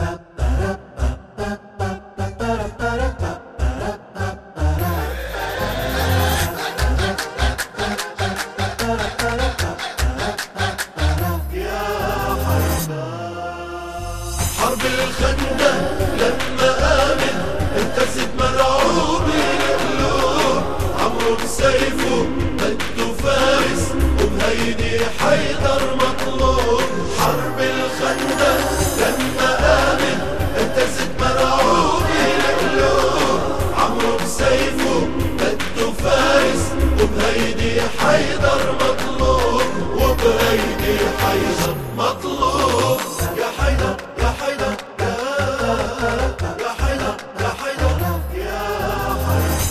حرب الخندق لما قامت انتزت مرعوب القلوب. عمرو بسيفه بده فارس وبهيدي حيدر مطلوب. حرب الخندق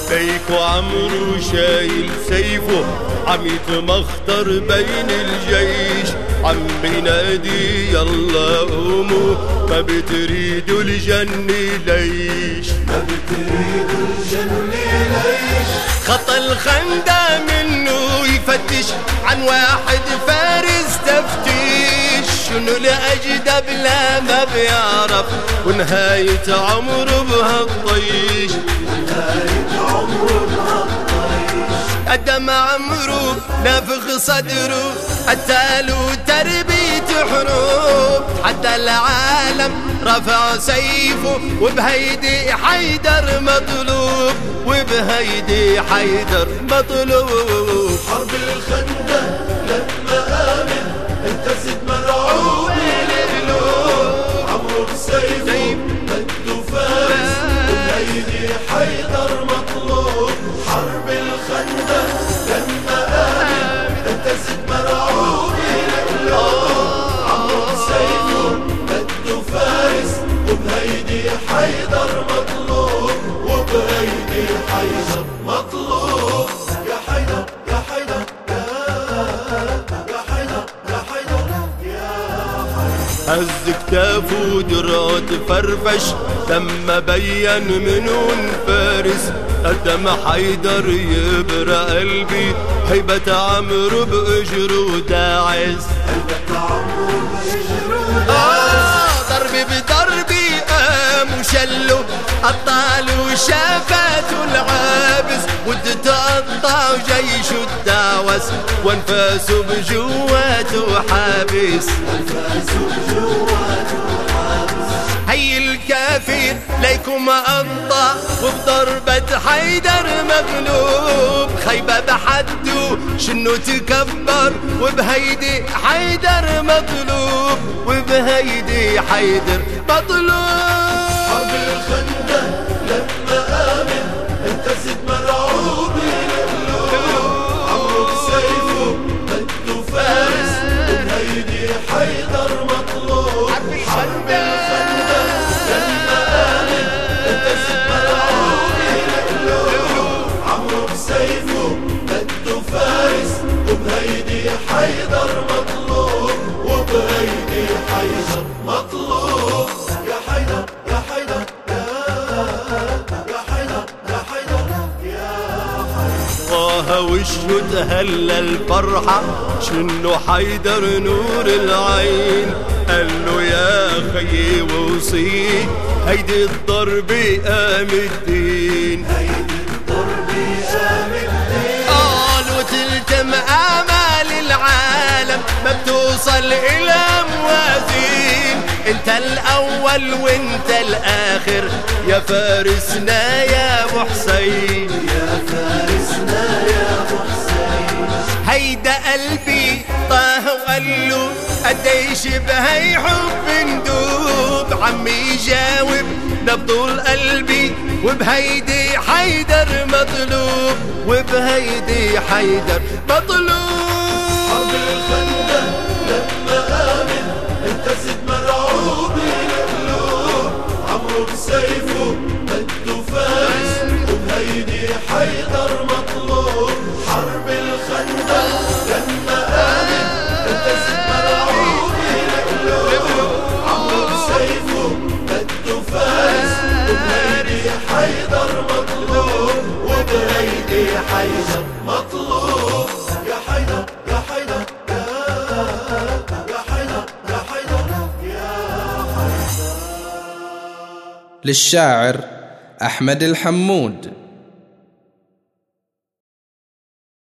بيك وعمرو شايل سيفه عم يتمخطر بين الجيش. عم بينادي يلا قوموا ما بتريدوا الجنة ليش؟ ما بتريدوا الجنة ليش؟ خط الخندق منه يفتش عن واحد فارس تفتيش. شنو الأجدب لا ما بيعرف. ونهاية عمره بهالطيش نهاية عمره بهالطريق قدم عمرو نافخ صدره. حتى له تربية حروب. حتى العالم رفع سيفه. وبهيدي حيدر مطلوب. وبهيدي حيدر مطلوب. حرب الخندق لما قامت انتزت مرعوب القلوب عمرو بسيفه بده فارس وبهيدي حيدر مطلوب حرب الخندق لما قامت انتزت مرعوب القلوب عمرو بسيفه بده فارس وبهيدي حيدر مطلوب وبهيدي حيدر هز كتافه ودرعه تفرفش لما بين منون فارس. قدم حيدر يبرى قلبي هيبة عمرو بأجره داعس قلبك عمرو بيجروا آه ضربي بضربي قام وشلو قطع له شافته العابس ود تقطع جيشه الدعوس وانفاسه بجواته حابس الفاس الكافر ليكم قطع وبضربة حيدر مغلوب خيبة بحده شنو تكبر؟ وبهيدي حيدر مطلوب وبهيدي حيدر مطلوب. حرب الخندق. وشه تهلى الفرحة؟ شنو حيدر نور العين؟ قال له يا خيي وصي هيدي الضربة قام الدين هيدي الضرب الدين. قالوا تلتم آمال العالم ما بتوصل إلى موازين. انت الأول وانت الآخر يا فارسنا يا حسين يا هيدا قلبي طه وقال له قديش بهي حب ندوب عمي يجاوب نبض قلبي. وبهيدي حيدر مطلوب. وبهيدي حيدر مطلوب. للشاعر أحمد الحمود.